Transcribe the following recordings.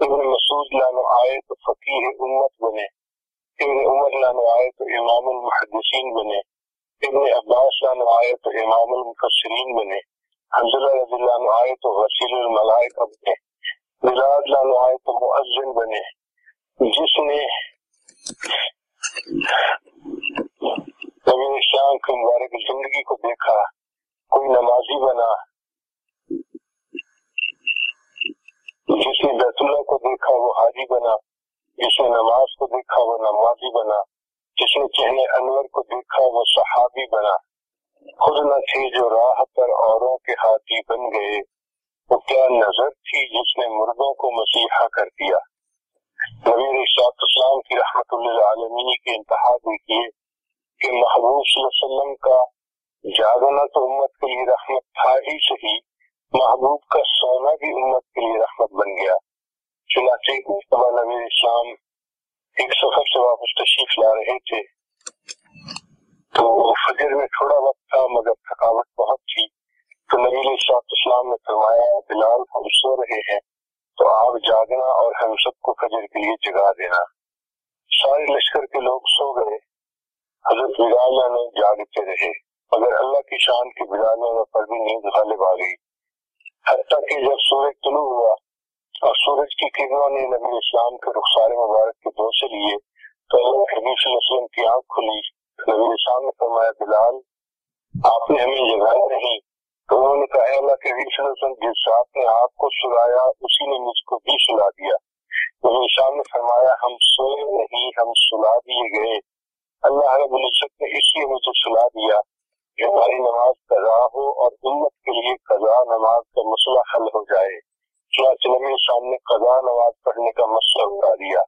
ابن مسعود لانو آئے تو فقیر امت بنے۔ ابن عمر لانو آئے تو امام المحدثین بنے۔ ابن عباس لانو آئے تو امام المفسرین بنے۔ حضرت رضی اللہ عنہ آئے تو غسیل الملائک بنے۔ بلاد لانو آئے تو مؤذن بنے۔ جس نے نبی شام کی مبارک زندگی کو دیکھا، کوئی نمازی بنا۔ جس نے بیت اللہ کو دیکھا وہ حاجی بنا جس نے نماز کو دیکھا وہ نمازی بنا جس نے چہنے انور کو دیکھا وہ صحابی بنا خود نہ تھی جو راہ پر اوروں کے ہاتھی بن گئے وہ کیا نظر تھی جس نے مردوں کو مسیحا کر دیا نبی شاط اسلام کی رحمت اللہ عالمین کے انتہا دیکھیے کہ محبوب صلی اللہ علیہ وسلم کا جاگنا تو امت کے لیے رحمت تھا ہی صحیح محبوب کا سونا بھی امت کے لیے رحمت بن گیا۔ چنانچہ نبی اسلام ایک سفر سے واپس تشریف لا رہے تھے۔ تو فجر میں تھوڑا وقت تھا، مگر تھکاوٹ بہت تھی۔ تو نبی صاحب اسلام نے فرمایا، بلال ہم سو رہے ہیں، تو آپ جاگنا اور ہم سب کو فجر کے لیے جگا دینا۔ سارے لشکر کے لوگ سو گئے۔ حضرت بلال نے جاگتے رہے، مگر اللہ کی شان کی بلالوں پر بھی نیند غالب آ گئی۔ حتیٰ کہ جب سورج طلوع ہوا اور سورج کی کرنوں نے نبی اسلام کے رخسار مبارک کے دو سے لیے تو اللہ صلی اللہ علیہ وسلم کی آنکھ کھلی۔ نبی اسلام نے فرمایا، بلال، آپ نے ہمیں جگایا نہیں۔ تو انہوں نے کہا اللہ کے صلی اللہ علیہ وسلم، جس آپ نے آپ کو سلایا، اسی نے مجھ کو بھی سلا دیا۔ نبی اسلام نے فرمایا، ہم سوئے نہیں، ہم سلا دیے گئے۔ اللہ رب العزت نے اس لیے مجھے سلا دیا ہماری نماز قضا ہو اور امت کے لیے قضا نماز کا مسئلہ حل ہو جائے۔ چنانچہ نبی سامنے قضا نماز پڑھنے کا مسئلہ اٹھا دیا۔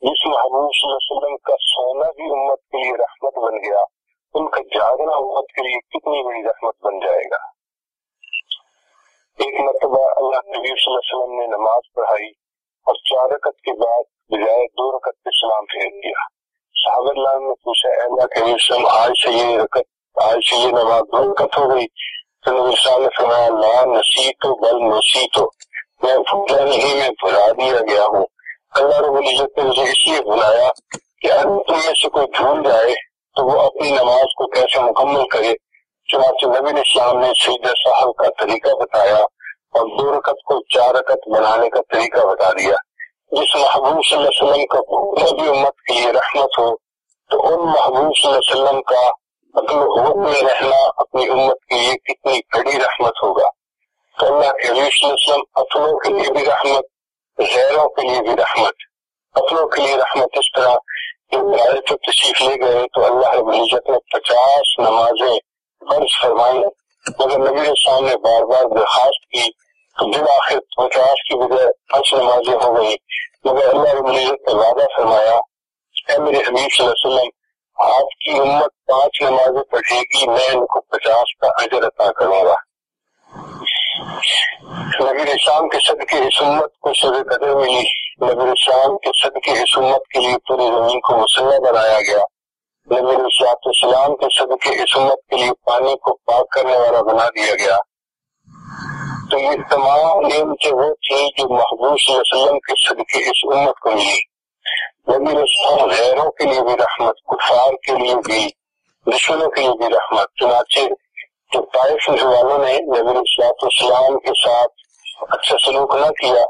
جس محبوب صلی اللہ علیہ وسلم کا سونا بھی امت کے لیے رحمت بن گیا۔ ان کا جاگنا امت کے لیے کتنی بڑی رحمت بن جائے گا۔ ایک مرتبہ اللہ نبی صلی اللہ علیہ وسلم نے نماز پڑھائی اور چار رکت کے بعد بجائے دو رکت پہ سلام پھیر دیا۔ صحابہ اللہ نے پوچھا، اے اللہ کے وسلم، آج سے یہ رکت آج سے یہ نماز برکت ہو گئی۔ تو نبی فرمایا، لا نسیتو بل نسیتو۔ میں بھولا نہیں، میں بھلا دیا گیا ہوں۔ اللہ رب العزت نے مجھے اس لیے بلایا کہ اگر تم میں سے کوئی بھول جائے، تو وہ اپنی نماز کو کیسے مکمل کرے؟ چنانچہ نبی اسلام نے سیدہ صاحب کا طریقہ بتایا اور دو رکت کو چار رکت بنانے کا طریقہ بتا دیا۔ جس محبوب صلی اللہ علیہ وسلم کا پورا بھی امت کے لیے رحمت ہو، تو ان محبوب صلی اللہ علیہ وسلم کا مطلب میں رہنا، اپنی امت کے لیے کتنی بڑی رحمت ہوگا۔ تو اللہ کے وسلم اپنوں کے لیے بھی رحمت، غیروں کے لیے بھی رحمت۔ اپنوں کے لیے رحمت اس طرح جو تشریف لے گئے تو اللہ رب العزت نے پچاس نمازیں فرض فرمائی۔ مگر نبی السلام نے بار بار درخواست کی تو جب آخر پچاس کی بجائے پانچ نمازیں ہو گئی مگر اللہ رب العزت نے وعدہ فرمایا، اے میرے حبیب صلی اللہ علیہ وسلم آپ کی امت پانچ نمازیں پڑھے گی، میں ان کو پچاس کا اجر عطا کروں گا۔ نبی شام کے صدقے اس امت کو سب قدر ملی۔ نبی شام کے صدقے اس امت کے لیے پوری زمین کو مسلح بنایا گیا۔ نبی الشاط اسلام کے صدقے اس امت کے لیے پانی کو پاک کرنے والا بنا دیا گیا۔ تو یہ تمام نعمتیں وہ تھیں جو محبوب صلی اللہ علیہ وسلم کے صدقے اس امت کو ملی۔ نبی رسول غیروں کے لیے بھی رحمت، کفار کے لیے بھی، دشمنوں کے لیے بھی رحمت۔ چنانچہ جو طائف والوں نے نبی رسلاط اسلام کے ساتھ اچھا سلوک نہ کیا،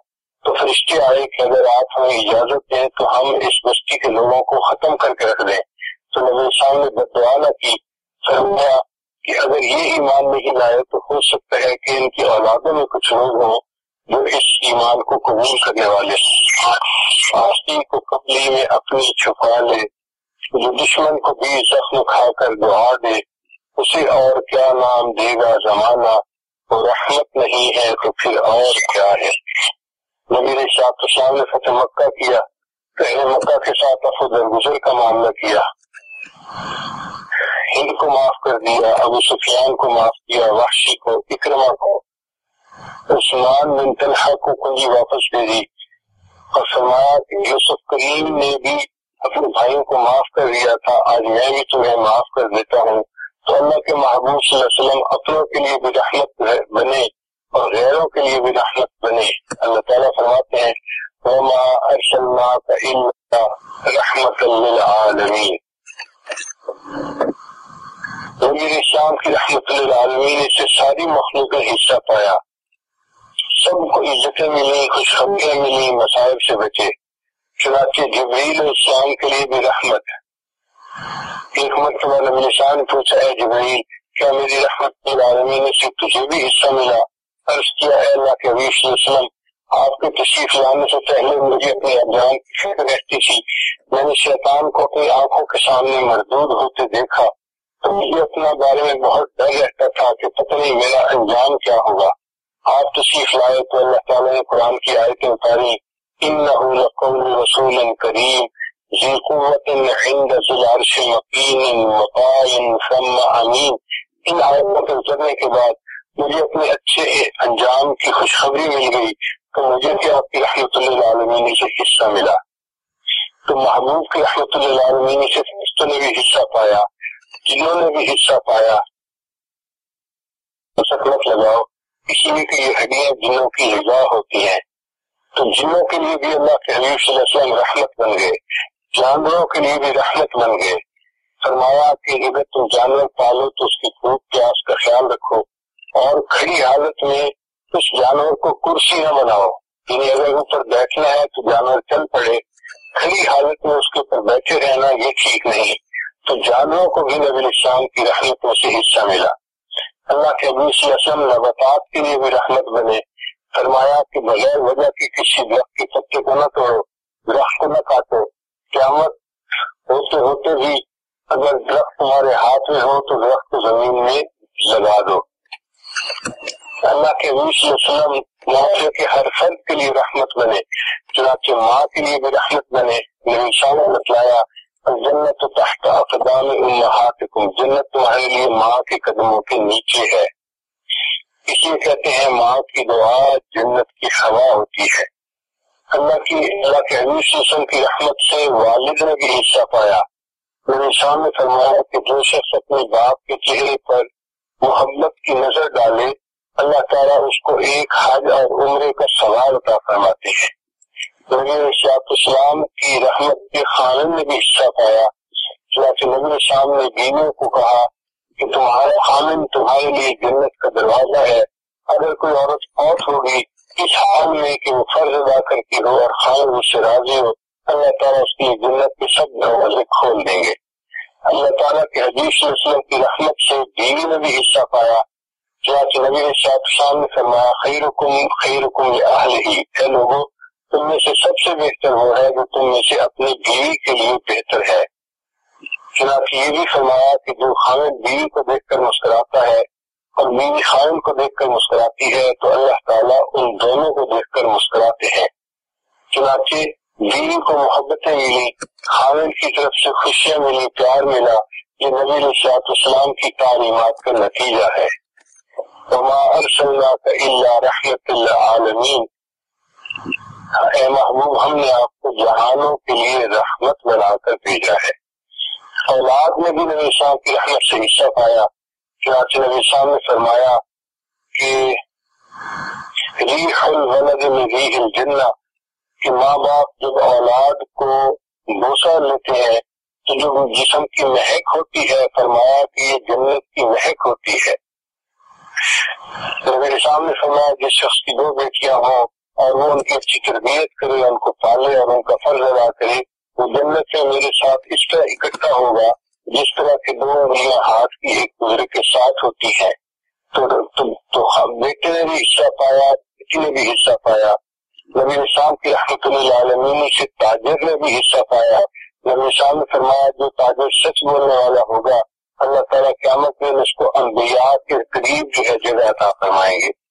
تو فرشتے آئے کہ اگر آپ ہمیں اجازت دیں تو ہم اس بستی کے لوگوں کو ختم کر کے رکھ دیں۔ تو نبی السلام نے بدعا نہ کی، فرمایا کہ اگر یہ ایمان نہیں لائے تو ہو سکتا ہے کہ ان کی اولادوں میں کچھ لوگ ہوں۔ جو اس ایمان کو قبول کرنے والے آستی کو کپڑی میں اپنی چھپا لے۔ جو دشمن کو بھی زخم کھا کر دعا دے، اسے اور کیا نام دے گا زمانہ؟ وہ رحمت نہیں ہے تو پھر اور کیا ہے؟ نبی شاط اسلام نے فتح مکہ کیا، پہلے مکہ کے ساتھ افد گزر کا معاملہ کیا۔ ہند کو معاف کر دیا، ابو سفیان کو معاف کیا، وحشی کو اکرما کو عثمان بن طلحہ کو کنجی واپس دے دی۔ اور فرمایا کہ یوسف کریم نے بھی اپنے بھائیوں کو معاف کر دیا تھا، آج میں بھی تمہیں معاف کر دیتا ہوں۔ تو اللہ کے محبوب صلی اللہ علیہ وسلم اپنوں کے لیے بھی رحمت بنے اور غیروں کے لیے بھی رحمت بنے۔ اللہ تعالیٰ فرماتے ہیں، وما رحمت للعالمین شام کی رحمت للعالمین سے ساری مخلوق کا حصہ پایا۔ سب کو عزتیں ملی خوشخبریاں ملی مسائل سے بچے۔ چنانچہ جبریل اسلام کے لیے بھی رحمت۔ ایک مرتبہ نبی شان پوچھا ہے جبریل، کیا میری رحمت العالمین سے تجھے بھی حصہ ملا؟ عرض کیا ہے اللہ کے علیہ وسلم، آپ کے تشریف لانے سے پہلے مجھے اپنی ابجان کی فکر رہتی تھی۔ میں نے شیطان کو اپنی آنکھوں کے سامنے مردود ہوتے دیکھا۔ تو مجھے اپنا بارے میں بہت ڈر رہتا تھا کہ پتہ نہیں میرا انجام کیا ہوگا۔ آپ تشریف لائے تو اللہ تعالیٰ نے قرآن کی آیتیں اتاری انه لقول رسول کریم، ذی قوت عند ذو العرش مقیم مطاع ثم امین۔ ان آیتوں کے اترنے کے بعد مجھے اپنے اچھے انجام کی خوشخبری مل گئی تو مجھے بھی آپ کی رحمت اللہ عالمین سے حصہ ملا۔ تو محبوب کی رحمت اللہ عالمین سے فرشتوں نے بھی حصہ پایا، جنہوں نے بھی حصہ پایا۔ مت لگاؤ۔ اسی لیے کہ یہ ہڈیاں جنوں کی رضا ہوتی ہیں تو جنوں کے لیے بھی اللہ کے حبیب صلی اللہ علیہ وسلم رحمت بن گئے، جانوروں کے لیے بھی رحمت بن گئے۔ فرمایا کہ اگر تم جانور پالو تو اس کی خوب پیاس کا خیال رکھو اور کھڑی حالت میں اس جانور کو کرسی نہ بناؤ۔ یعنی اگر اوپر بیٹھنا ہے تو جانور چل پڑے، کھڑی حالت میں اس کے اوپر بیٹھے رہنا یہ ٹھیک نہیں۔ تو جانوروں کو بھی نبی السلام کی رحمت میں سے حصہ ملا۔ اللہ کے ابو صلی وسلم نباتات کے لیے بھی رحمت بنے۔ فرمایا کہ بغیر وجہ کی کسی درخت کے پتے کو نہ توڑو، درخت کو نہ کاٹو۔ قیامت ہوتے ہوتے بھی اگر درخت تمہارے ہاتھ میں ہو تو درخت کو زمین میں لگا دو۔ اللہ کے وسلم معاشرے کے ہر فرد کے لیے رحمت بنے، چنانچہ ماں کے لیے بھی رحمت بنے۔ نبی شاہ بتلایا جنت تحت اقدام امہاتکم، جنت تمہارے لیے ماں کے قدموں کے نیچے ہے۔ اس لیے کہتے ہیں ماں کی دعا جنت کی ہوا ہوتی ہے۔ اللہ کی اللہ کے حبیب وسلم کی رحمت سے والد نے بھی حصہ پایا۔ میرے شام نے فرمایا کہ جو شخص اپنے باپ کے چہرے پر محبت کی نظر ڈالے، اللہ تعالیٰ اس کو ایک حج اور عمرے کا سوال عطا فرماتے ہیں۔ نبی اسلام کی رحمت کے خانن نے بھی حصہ پایا۔ چنانچہ نبی شام نے بیویوں کو کہا کہ تمہارا خانن تمہارے لیے جنت کا دروازہ ہے۔ اگر کوئی عورت فوت ہوگی، اس حال میں کہ وہ فرض ادا کرتی ہو اور خان اس سے راضی ہو، اللہ تعالیٰ اس کی جنت کے سب دروازے کھول دیں گے۔ اللہ تعالیٰ کے حدیث وسلم کی رحمت سے بیوی نے بھی حصہ پایا۔ چنانچہ نبی نے شام نے فرمایا خیر حکم خیر حکم اہل ہی اے لوگوں تم میں سے سب سے بہتر وہ ہے جو تم میں سے اپنی بیوی کے لیے بہتر ہے۔ چنانچہ یہ بھی فرمایا کہ جو خامد بیوی کو دیکھ کر مسکراتا ہے اور بیوی خامد کو دیکھ کر مسکراتی ہے تو اللہ تعالیٰ ان دونوں کو دیکھ کر مسکراتے ہیں۔ چنانچہ بیوی کو محبتیں ملی خامد کی طرف سے خوشیاں ملی، پیار ملا، یہ نبی الشاط اسلام کی تعلیمات کا نتیجہ ہے۔ وما ارسلناك الا رحمت اللہ اے محبوب، ہم نے آپ کو جہانوں کے لیے رحمت بنا کر بھیجا ہے۔ اولاد میں بھی نبی شاہ کی رحمت سے حصہ پایا۔ چنانچہ نبی شاہ نے فرمایا کہ ریح الولد میں ریح الجنہ، کہ ماں باپ جب اولاد کو بوسا لیتے ہیں، تو جو جسم کی مہک ہوتی ہے، فرمایا کہ یہ جنت کی مہک ہوتی ہے۔ میرے سامنے فرمایا، جس شخص کی دو بیٹیاں ہوں اور وہ ان کی اچھی تربیت کرے ان کو پالے اور ان کا فرض ادا کرے وہ جنت سے میرے ساتھ اس طرح اکٹھا ہوگا جس طرح کے دو انگلیاں ہاتھ کی ایک دوسرے کے ساتھ ہوتی ہے تو, تو, تو بیٹے نے بھی حصہ پایا بیٹی نے بھی حصہ پایا۔ نبی شام کی رحمت اللہ عالمین سے تاجر نے بھی حصہ پایا۔ نبی شام نے فرمایا جو تاجر سچ بولنے والا ہوگا اللہ تعالیٰ قیامت میں اس کو انبیاء کے قریب جو ہے جگہ عطا فرمائیں گے۔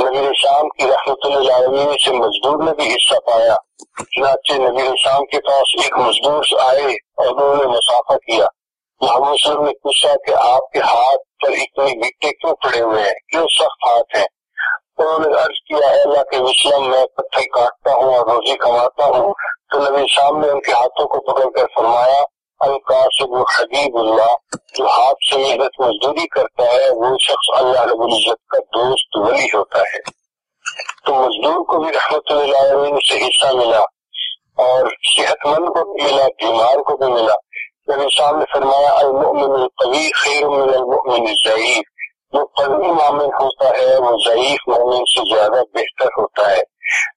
نبی شام کی رحمت اللہ سے مزدور نے بھی حصہ پایا۔ چنانچہ نبی شام کے پاس ایک مزدور آئے اور انہوں نے مسافہ کیا۔ محمد وسلم نے پوچھا کہ آپ کے ہاتھ پر اتنی گٹے کیوں پڑے ہوئے ہیں؟ کیوں سخت ہاتھ ہیں؟ انہوں نے عرض کیا اللہ کے وسلم، میں پتھر کاٹتا ہوں اور روزی کماتا ہوں۔ تو نبی شام نے ان کے ہاتھوں کو پکڑ کر فرمایا القاسب حبیب اللہ، جو ہاتھ سے محنت مزدوری کرتا ہے، وہ شخص اللہ رب العزت کا دوست ولی ہوتا ہے۔ تو مزدور کو بھی رحمت اللہ سے حصہ ملا اور صحت مند کو بھی ملا، بیمار کو بھی ملا۔ نبی صاحب نے فرمایا، المؤمن القوی خیر من المؤمن الضعیف۔ جو قوی مومن ہوتا ہے، وہ ضعیف مومن سے زیادہ بہتر ہوتا ہے۔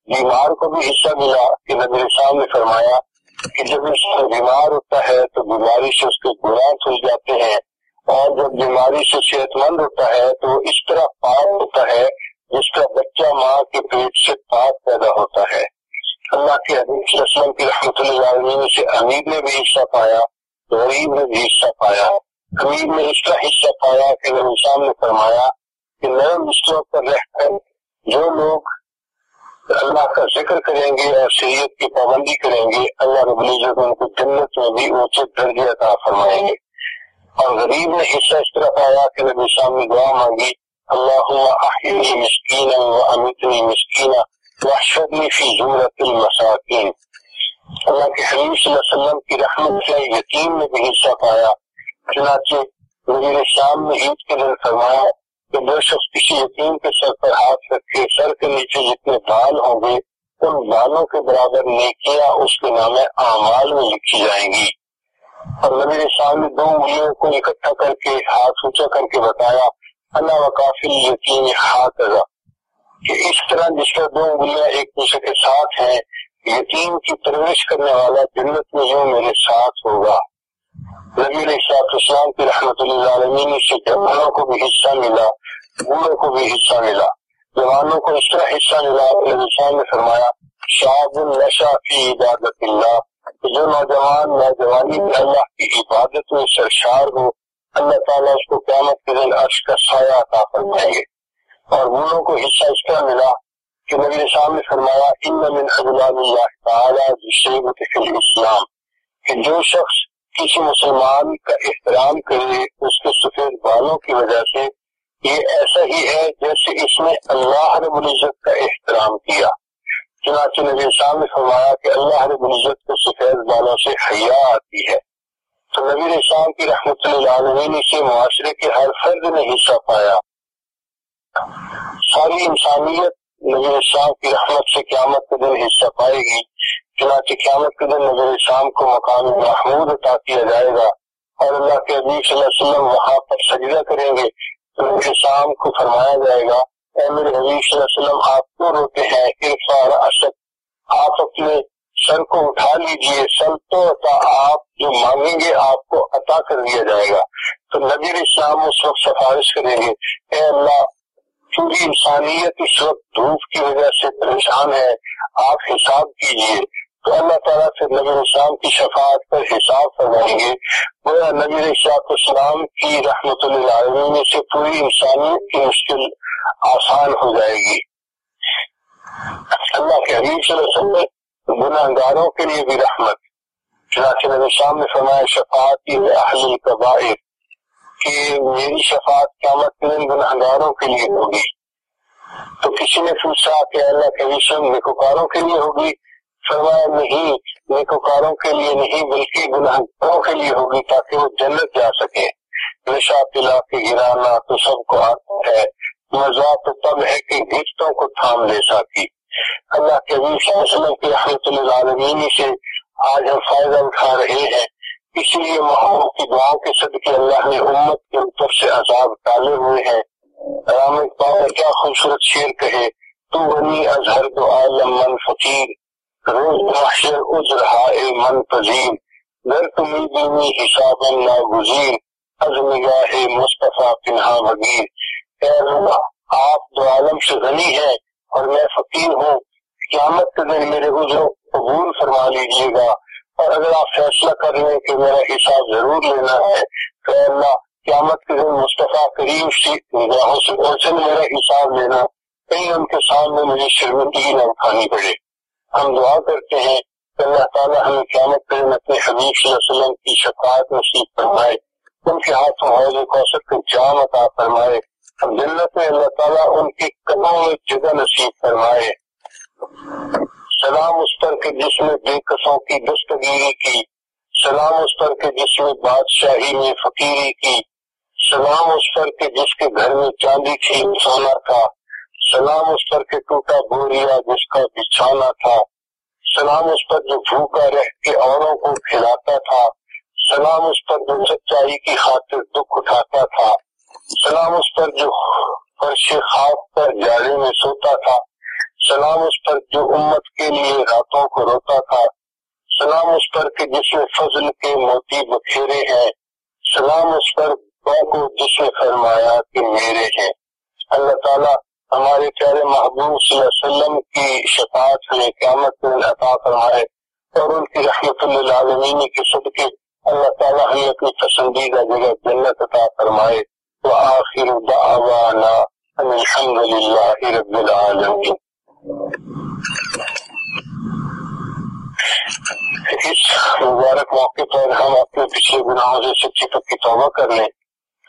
بیمار کو بھی حصہ ملا، کہ نبی صاحب نے فرمایا کہ جب انسان بیمار ہوتا ہے تو بیماری سے اس کے گناہ کھل جاتے ہیں اور جب بیماری سے صحت مند ہوتا ہے تو اس طرح پاک ہوتا ہے جس کا بچہ ماں کے پیٹ سے پاک پیدا ہوتا ہے۔ اللہ کے حدیث وسلم کی رحمت اللہ علیہ سے امیر نے بھی حصہ پایا، غریب نے بھی حصہ پایا۔ امیر نے اس کا حصہ پایا کہ انسان نے فرمایا کہ نئے مشکلوں پر رہ کر جو لوگ اللہ کا ذکر کریں گے اور شریعت کی پابندی کریں گے، اللہ رب العزت ان کو جنت میں بھی اونچے درجے عطا فرمائیں گے۔ اور غریب نے حصہ اس طرح پایا کہ نبی صاحب نے دعا مانگی اللہ مسکین و امیتنی مسکینہ وحشدنی فی زمرت المساکین۔ اللہ کے حبیب صلی اللہ علیہ وسلم کی رحمت سے یتیم نے بھی حصہ پایا، چنانچہ نبی شام نے عید کے دن فرمایا کہ جو شخص کسی یتیم کے سر پر ہاتھ رکھے، سر کے نیچے جتنے بال ہوں گے، ان بالوں کے برابر نیکیاں اس کے نام اعمال میں لکھی جائیں گی۔ اور نبی شام نے دو انگلیوں کو اکٹھا کر کے، ہاتھ اونچا کر کے بتایا، اللہ و کافی یتیم ہاتھ کہ اس طرح جس کا دو انگلیاں ایک دوسرے کے ساتھ ہیں یتیم کی پرورش کرنے والا جنت میں یوں میرے ساتھ ہوگا۔ نبی علیہ السلام کی رحمت اللہ عالمین سے جوانوں کو بھی حصہ ملا۔ بوڑھوں کو بھی حصہ ملا۔ جوانوں کو اس طرح حصہ ملا نبی نے فرمایا شاد النشا فی عبادت اللہ جو نوجوان، نوجوانی میں اللہ کی عبادت میں سرشار ہو، اللہ تعالیٰ اس کو قیامت کے دن عرش کا سایہ عطا فرمائیں گے۔ اور بوڑھوں کو حصہ اس طرح ملا کہ نبی صاحب نے فرمایا، ان من ابلام اللہ تعالیٰ جشیبت فی الاسلام۔ کہ جو شخص کسی مسلمان کا احترام کرے، اس کے سفید بالوں کی وجہ سے یہ ایسا ہی ہے جیسے اس نے اللہ رب العزت کا احترام کیا۔ چنانچہ نبی صاحب نے فرمایا کہ اللہ رب العزت کو سفید بالوں سے حیا آتی ہے۔ تو نبی صاحب کی رحمت اللہ علیہ معاشرے کے ہر فرد نے حصہ پایا۔ ساری انسانیت نبی شام کی رحمت سے قیامت کے دن حصہ پائے گی۔ چنانچہ قیامت کے دن نبی شام کو مقام محمود عطا کیا جائے گا اور اللہ کے عبی صلی اللہ علیہ وسلم وہاں پر سجدہ کریں گے۔ تو شام کو فرمایا جائے گا، اے میرے حبیب صلی اللہ علیہ وسلم، آپ کیوں روتے ہیں ارفار اشد، آپ اپنے سر کو اٹھا لیجیے سل تو آپ، جو مانگیں گے آپ کو عطا کر دیا جائے گا. تو نبی اسلام اس وقت سفارش کریں گے، اے اللہ پوری انسانیت اس وقت دھوپ کی وجہ سے پریشان ہے، آپ حساب کیجیے تو اللہ تعالیٰ سے نبی السلام کی شفاعت پر حساب فرمائیں گے۔ گویا نبی السلام کی رحمت اللہ سے پوری انسانیت کی مشکل آسان ہو جائے گی۔ اللہ کے حبیب صلی اللہ علیہ وسلم گناہ گاروں کے لیے بھی رحمت۔ چنانچہ نبی السلام نے فرمایا، شفاعت کی اہل القبائر، کہ میری شفاعت قیامت کے دن گنہگاروں کے لیے ہوگی۔ تو کسی نے پوچھا کہ اللہ کے وشن نیکوکاروں کے لیے ہوگی؟ فرمایا نہیں، نیکوکاروں کے لیے نہیں، بلکہ گنہگاروں کے لیے ہوگی تاکہ وہ جنت جا سکے۔ نشا پلا کے گرانا تو سب کو آتا ہے مزہ تو تب ہے کہ گشتوں کو تھام لے سکی اللہ کے وسلم کی رحمت اللہ عالمین سے آج ہم فائدہ اٹھا رہے ہیں۔ اسی لیے محمد کی دعاؤں کے صدقے اللہ نے امت کے اوپر سے عذاب ڈالے ہوئے ہیں۔ رام اقبال کیا خوبصورت شیر کہے، تو بنی اظہر تو عالم من فقیر روز محشر عذر ہائے من پذیر گر تمی دینی حساب ناگزیر از نگاہ مصطفیٰ پنہا بگیر اے اللہ آپ دو عالم سے غنی ہیں اور میں فقیر ہوں قیامت کے دن میرے عذر قبول فرما لیجیے گا اور اگر آپ فیصلہ کر لیں کہ میرا حساب ضرور لینا ہے تو اللہ، قیامت کے دن مصطفیٰ کریم نگاہوں سے میرا حساب لینا کہیں ان کے سامنے مجھے شرمندگی نہ اٹھانی پڑے۔ ہم دعا کرتے ہیں کہ اللہ تعالیٰ ہمیں قیامت کے اپنے حبیب صلی اللہ علیہ وسلم کی شفاعت نصیب فرمائے۔ ان کے ہاتھوں حوض کوثر کے جام عطا فرمائے۔ ہم جنت میں اللہ تعالیٰ ان کے قدموں میں جگہ نصیب فرمائے۔ سلام اس پر کے جس میں بے قصوں کی دستگیری کی۔ سلام اس پر کہ جس میں بادشاہی میں فقیری کی۔ سلام اس پر کہ جس کے گھر میں چاندی تھی سونا تھا سلام اس پر کہ ٹوٹا بوریا جس کا بچھانا تھا۔ سلام اس پر جو بھوکا رہ کے اوروں کو کھلاتا تھا۔ سلام اس پر جو سچائی کی خاطر دکھ اٹھاتا تھا۔ سلام اس پر جو فرش خواب پر جاڑے میں سوتا تھا۔ سلام اس پر جو امت کے لیے راتوں کو روتا تھا۔ سلام اس پر کہ جس میں فضل کے موتی بکھیرے ہیں۔ سلام اس پر کو جس نے فرمایا کہ میرے ہیں۔ اللہ تعالیٰ ہمارے پیارے محبوب صلی اللہ علیہ وسلم کی شفاعت میں قیامت میں عطا فرمائے اور ان کی رحمت اللہ عالمین کے صدقے اللہ تعالیٰ ہمیں اپنی پسندیدہ جگہ جنت عطا فرمائے وآخر دعوانا ان الحمد للہ رب العالمین۔ اس مبارک موقع پر ہم اپنے پچھلے گناہوں سے سچی پکی توبہ کر لیں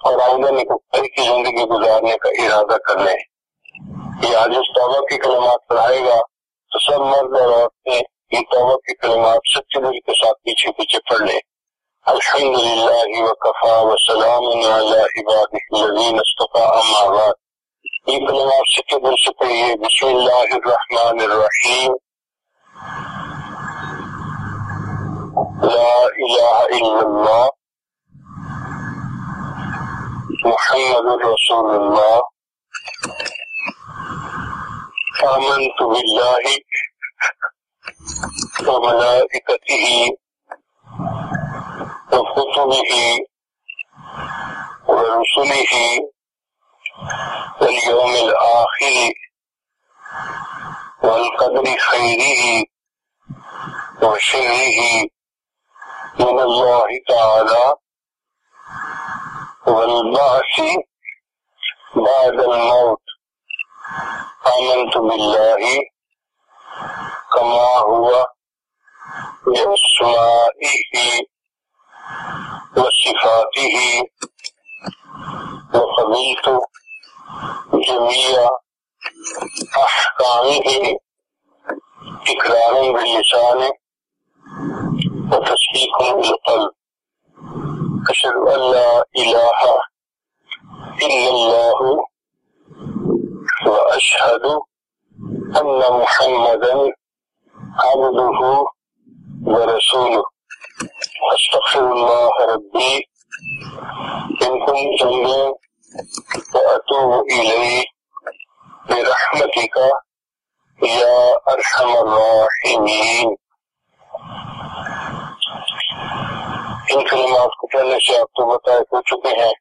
اور آئندہ نکل کی زندگی گزارنے کا ارادہ کر لیں۔ یہ آج اس توبہ کی کلمات پڑھائے گا تو سب مرد اور عورتیں یہ توبہ کی کلمات سچے دل کے ساتھ پیچھے پیچھے پڑھ لیں۔ الحمد للہ وکفا وسلام علی عباده اما بعد۔ یہ کلمات سچے دل سے پڑھیے۔ بسم اللہ الرحمن الرحیم۔ لا الہ الا اللہ۔ محمد رسول اللہ۔ آمنت باللہ وملائکته وكتبه ورسله واليوم الآخر والقدر خيره وشره من الله تعالى والبعث بعد الموت آمنت بالله كما هو بأسمائه وصفاته وقبلت جميع أحكامه إكرارا باللسان وتصديق بالقلب. أشهد أن لا إله إلا الله وأشهد أن محمدا عبده ورسوله. استغفر الله ربي إن كنت جنبا وأتوب إليه. برحمتك يا أرحم الراحمين. ان کلمات کو پہلے سے آپ تو بتائے ہو چکے ہیں۔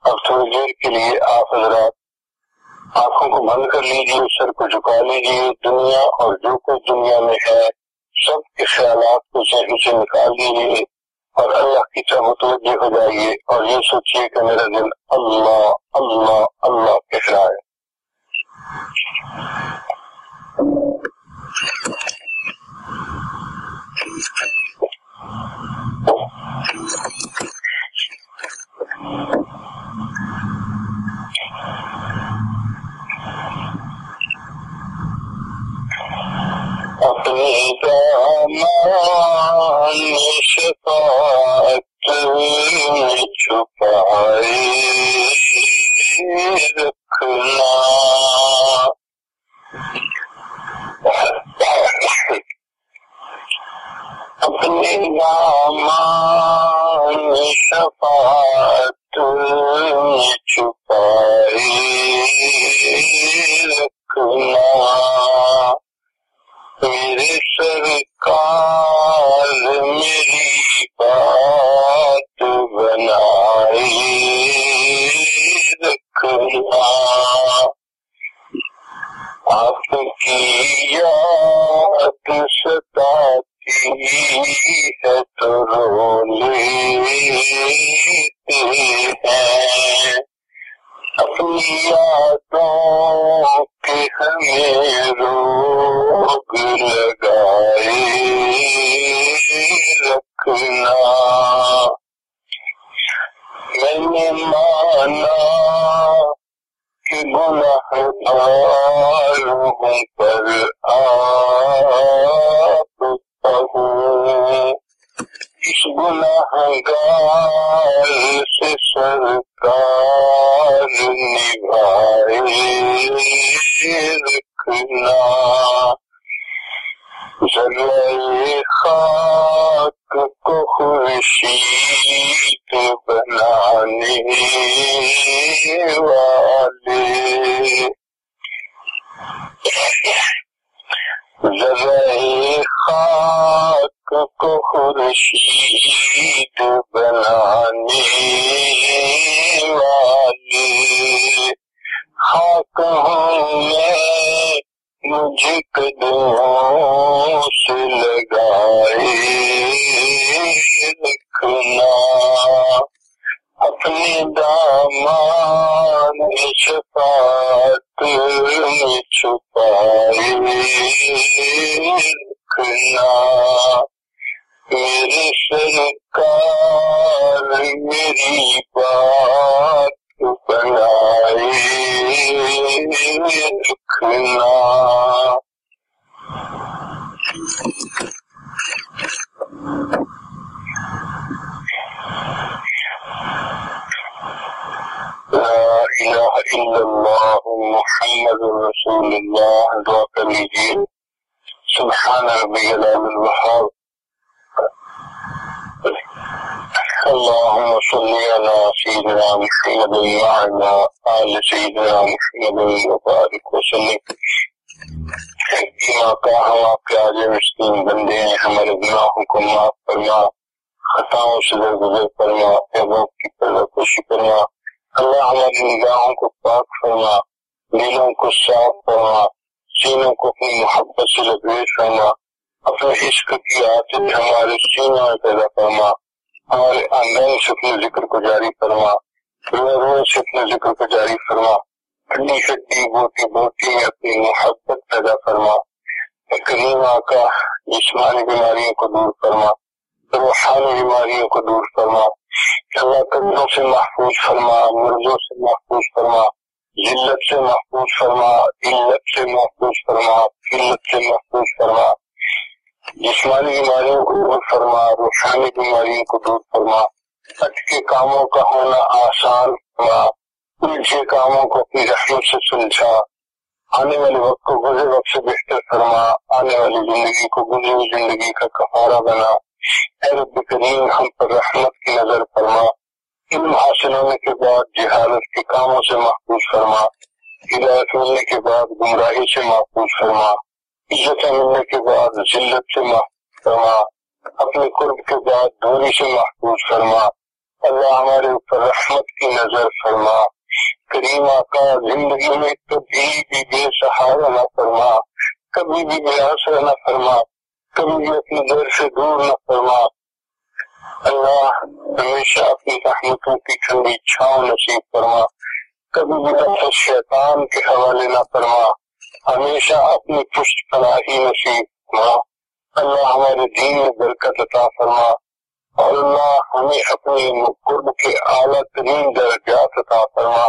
اب تھوڑی دیر کے لیے آپ حضرات آنکھوں کو بند کر لیجیے سر کو جھکا لیجیے دنیا اور جو کچھ دنیا میں ہے، سب کے خیالات کو ذہن سے نکال دیجیے اور اللہ کی طرح متوجہ ہو جائیے اور یہ سوچیے کہ میرا دل اللہ اللہ اللہ کہہ رہا ہے۔ اپنی دامان شفاعت چھپائے رکھنا اپنے دامان شفاعت چھپائے رکھنا میرے سرکار میری بات بنائی رکھنا۔ آپ کی یاد ستاتی ہے تو رو خورشید بنانے والے۔ ذرائع خاک کو خورشید بنانے والے۔ خاک ہوں میں مجھے قدموں سے لگائے رکھنا اپنے دامان شفاعت میں چھپائے رکھنا میرے سرکار میری بات بنائے رکھنا لا الہ الا اللہ محمد رسول اللہ دعا کر لیجیے سبحان ربی العظیم الوہاب اللهم صل على سيدنا محمد وعلى آل سيدنا محمد وبارك وسلم. بما کا ہم آپ کے آج مسکین بندے ہیں، ہمارے گناہوں کو معاف فرما، خطاؤں سے درگزر فرما احباب کی پردہ خوشی فرما، اللہ ہماری نگاہوں کو پاک فرما، دلوں کو صاف فرما، سینوں کو اپنی محبت سے لبریز فرما اپنے عشق کی عادت ہمارے سینوں میں پیدا فرما ہمارے آندان سے ذکر کو جاری فرما، روز روز سے اپنے ذکر کو جاری فرما۔ ہڈی ہڈی بوٹی بوٹی میں اپنی محبت پیدا فرما۔ کریم آقا جسمانی بیماریوں کو دور فرما، روحانی بیماریوں کو دور فرما۔ اللہ قدروں سے محفوظ فرما مرضوں سے محفوظ فرما، ذلت سے محفوظ فرما، علت سے محفوظ فرما قلت سے محفوظ فرما۔ جسمانی بیماریوں کو دور فرما، روحانی بیماریوں کو دور فرما۔ اٹکے کاموں کا ہونا آسان فرما الجھے کاموں کو اپنی رحمت سے سلجھا آنے والے وقت کو گزرے وقت سے بہتر فرما۔ آنے والی زندگی کو گزری ہوئی زندگی کا کفارہ بنا۔ اے رب کریم، ہم پر رحمت کی نظر فرما۔ علم حاصل ہونے کے بعد جہالت کے کاموں سے محفوظ فرما۔ ہدایت ملنے کے بعد گمراہی سے محفوظ فرما۔ عزت ملنے کے بعد ذلت سے محفوظ فرما اپنے قرب کے بعد دوری سے محفوظ فرما، اللہ ہمارے اوپر رحمت کی نظر فرما، کریم آقا زندگی میں کبھی بھی بے سہارا نہ فرما، کبھی بھی بے آسرا نہ فرما، کبھی بھی اپنے گھر سے دور نہ فرما۔ اللہ ہمیشہ اپنی رحمتوں کی ٹھنڈی چھاؤں نصیب فرما، کبھی بھی اپنے شیطان کے حوالے نہ فرما۔ ہمیشہ اپنی پشت پناہی نصیب فرما اللہ ہمارے دین میں برکت عطا فرما اور اللہ ہمیں اپنے قرب کے اعلیٰ ترین درجات عطا فرما۔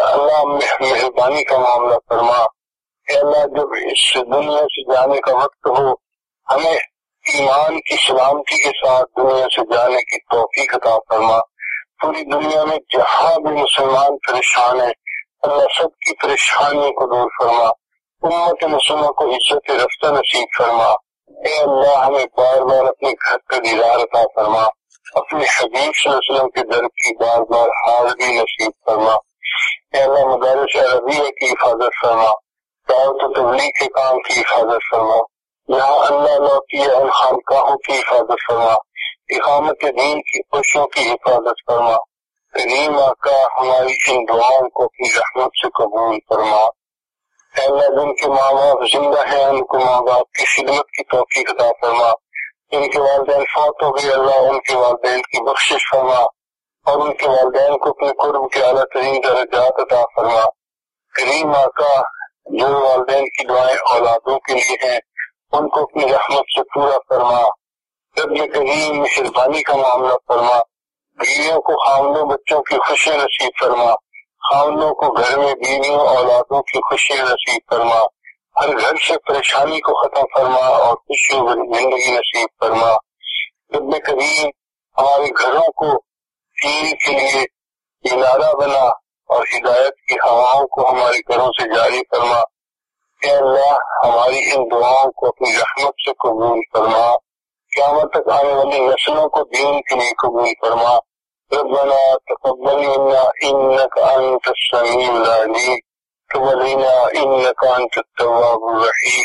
اللہ مہربانی کا معاملہ فرما۔ اے اللہ، جب اس دنیا سے جانے کا وقت ہو، ہمیں ایمان کی سلامتی کے ساتھ دنیا سے جانے کی توفیق عطا فرما۔ پوری دنیا میں جہاں بھی مسلمان پریشان ہیں اللہ سب کی پریشانیوں کو دور فرما، امت مسلمہ کو عزت رفتہ نصیب فرما۔ اے اللہ، ہمیں بار بار اپنے گھر کا دیدار عطا فرما۔ اپنے حبیب صلی اللہ علیہ وسلم کے در کی بار بار حاضری نصیب فرما۔ اے اللہ، مدارس عربیہ کی حفاظت فرما۔ دعوت و تبلیغ کے کام کی حفاظت فرما۔ یہاں اللہ لوکی ان خانقاہوں کی حفاظت فرما۔ اقامت دین کی خوشیوں کی حفاظت فرما۔ کریم آقا ہماری ان دعاؤں کو اپنی رحمت سے قبول فرما۔ اللہ، جن کے ماں باپ زندہ ہیں، ان کو ماں باپ کی خدمت کی توفیق عطا فرما۔ ان کے والدین فوت ہو گئے، اللہ ان کے والدین کی بخشش فرما اور ان کے والدین کو اپنے قرب کے اعلیٰ ترین درجات عطا فرما۔ کریم آقا، جو والدین کی دعائیں اولادوں کے لیے ہیں، ان کو اپنی رحمت سے پورا فرما۔ رب کریم مہربانی کا معاملہ فرما۔ بیویوں کو خامدوں بچوں کی خوشی نصیب فرما۔ خامدوں کو گھر میں بیویوں اولادوں کی خوشی نصیب فرما۔ ہر گھر سے پریشانی کو ختم فرما اور خوشی زندگی نصیب فرما۔ رب کریم ہمارے گھروں کو دین کے لیے کنارہ بنا اور ہدایت کی ہواؤں کو ہمارے گھروں سے جاری فرما کہ اللہ، ہماری ان دعاؤں کو اپنی رحمت سے قبول فرما۔ قیامت تک آنے والی نسلوں کو دین کے لیے قبول فرما۔ ربنا تقبل منا انك انت السميع العليم. تب علينا انك انت التواب الرحيم.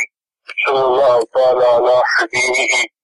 صلى الله تعالى على حبيبه